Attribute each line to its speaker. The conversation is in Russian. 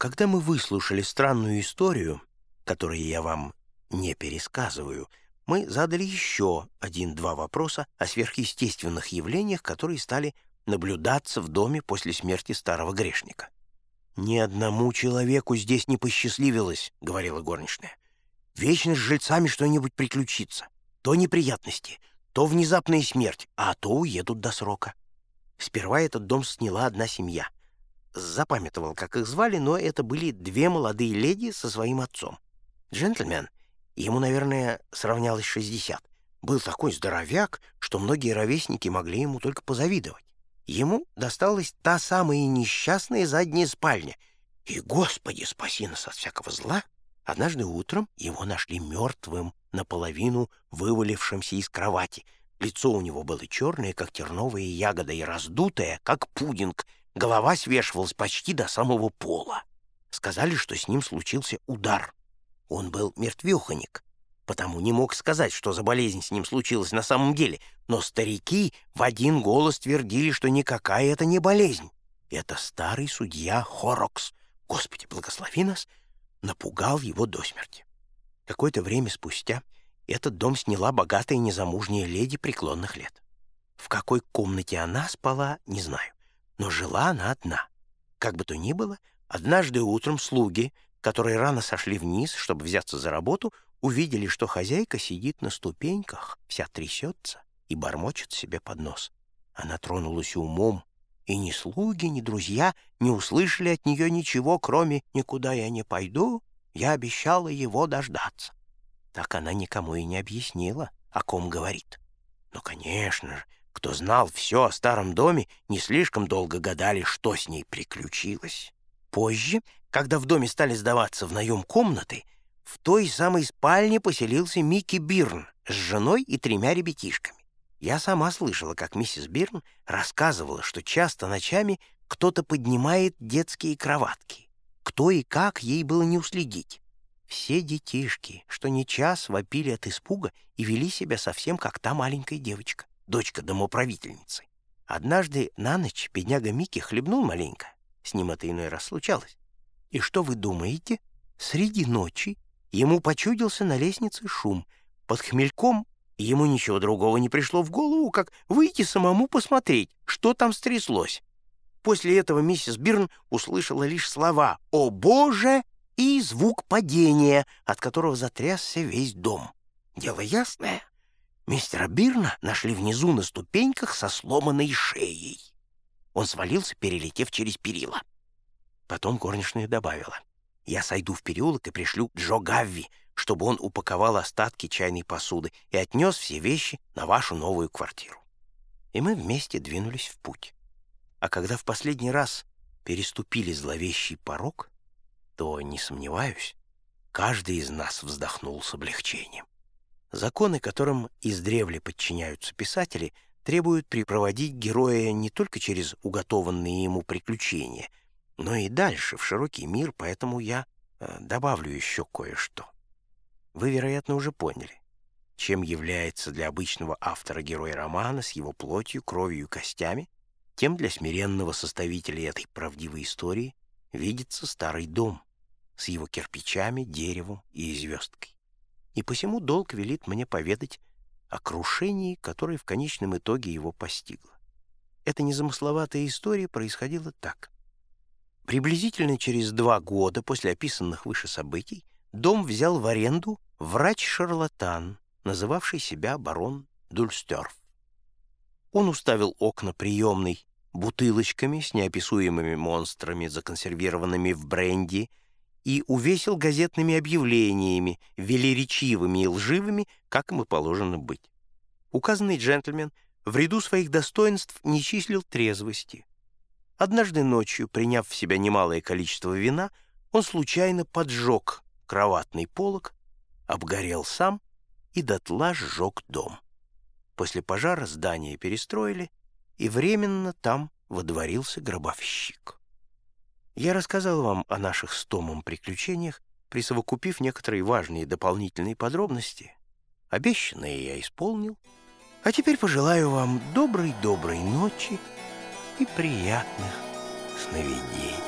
Speaker 1: Когда мы выслушали странную историю, которую я вам не пересказываю, мы задали еще один-два вопроса о сверхъестественных явлениях, которые стали наблюдаться в доме после смерти старого грешника. «Ни одному человеку здесь не посчастливилось», — говорила горничная. «Вечно с жильцами что-нибудь приключится. То неприятности, то внезапная смерть, а то уедут до срока». Сперва этот дом сняла одна семья. Запамятовал, как их звали, но это были две молодые леди со своим отцом. Джентльмен, ему, наверное, сравнялось 60, был такой здоровяк, что многие ровесники могли ему только позавидовать. Ему досталась та самая несчастная задняя спальня. И, Господи, спаси нас от всякого зла, однажды утром его нашли мертвым, наполовину вывалившимся из кровати. Лицо у него было черное, как терновая ягода, и раздутое, как пудинг. Голова свешивалась почти до самого пола. Сказали, что с ним случился удар. Он был мертвеханик потому не мог сказать, что за болезнь с ним случилась на самом деле, но старики в один голос твердили, что никакая это не болезнь. Это старый судья Хорокс, Господи, благослови нас, напугал его до смерти. Какое-то время спустя этот дом сняла богатая незамужняя леди преклонных лет. В какой комнате она спала, не знаю, но жила она одна. Как бы то ни было, однажды утром слуги, которые рано сошли вниз, чтобы взяться за работу, увидели, что хозяйка сидит на ступеньках, вся трясется и бормочет себе под нос. Она тронулась умом, и ни слуги, ни друзья не услышали от нее ничего, кроме «никуда я не пойду, я обещала его дождаться». Так она никому и не объяснила, о ком говорит. Но, конечно же, кто знал все о старом доме, не слишком долго гадали, что с ней приключилось. Позже, когда в доме стали сдаваться в наем комнаты, в той самой спальне поселился Микки Бирн с женой и тремя ребятишками. Я сама слышала, как миссис Бирн рассказывала, что часто ночами кто-то поднимает детские кроватки. Кто и как ей было не уследить. Все детишки, что не час, вопили от испуга и вели себя совсем как та маленькая девочка, дочка домоправительницы. Однажды на ночь бедняга Микки хлебнул маленько. С ним это иной раз случалось. И что вы думаете? Среди ночи Ему почудился на лестнице шум. Под хмельком ему ничего другого не пришло в голову, как выйти самому посмотреть, что там стряслось. После этого миссис Бирн услышала лишь слова «О боже!» и звук падения, от которого затрясся весь дом. Дело ясное. Мистера Бирна нашли внизу на ступеньках со сломанной шеей. Он свалился, перелетев через перила. Потом горничная добавила — я сойду в переулок и пришлю Джо Гавви, чтобы он упаковал остатки чайной посуды и отнес все вещи на вашу новую квартиру. И мы вместе двинулись в путь. А когда в последний раз переступили зловещий порог, то, не сомневаюсь, каждый из нас вздохнул с облегчением. Законы, которым издревле подчиняются писатели, требуют припроводить героя не только через уготованные ему приключения — но и дальше, в широкий мир, поэтому я э, добавлю еще кое-что. Вы, вероятно, уже поняли, чем является для обычного автора герой романа с его плотью, кровью и костями, тем для смиренного составителя этой правдивой истории видится старый дом с его кирпичами, деревом и звездкой. И посему долг велит мне поведать о крушении, которое в конечном итоге его постигло. Эта незамысловатая история происходила так — Приблизительно через два года после описанных выше событий дом взял в аренду врач-шарлатан, называвший себя барон Дульстерф. Он уставил окна приемной бутылочками с неописуемыми монстрами, законсервированными в бренди, и увесил газетными объявлениями, велеречивыми и лживыми, как ему положено быть. Указанный джентльмен в ряду своих достоинств не числил трезвости. Однажды ночью, приняв в себя немалое количество вина, он случайно поджег кроватный полог, обгорел сам и дотла сжег дом. После пожара здание перестроили, и временно там водворился гробовщик. Я рассказал вам о наших с Томом приключениях, присовокупив некоторые важные дополнительные подробности. Обещанное я исполнил. А теперь пожелаю вам доброй-доброй ночи, и приятных сновидений.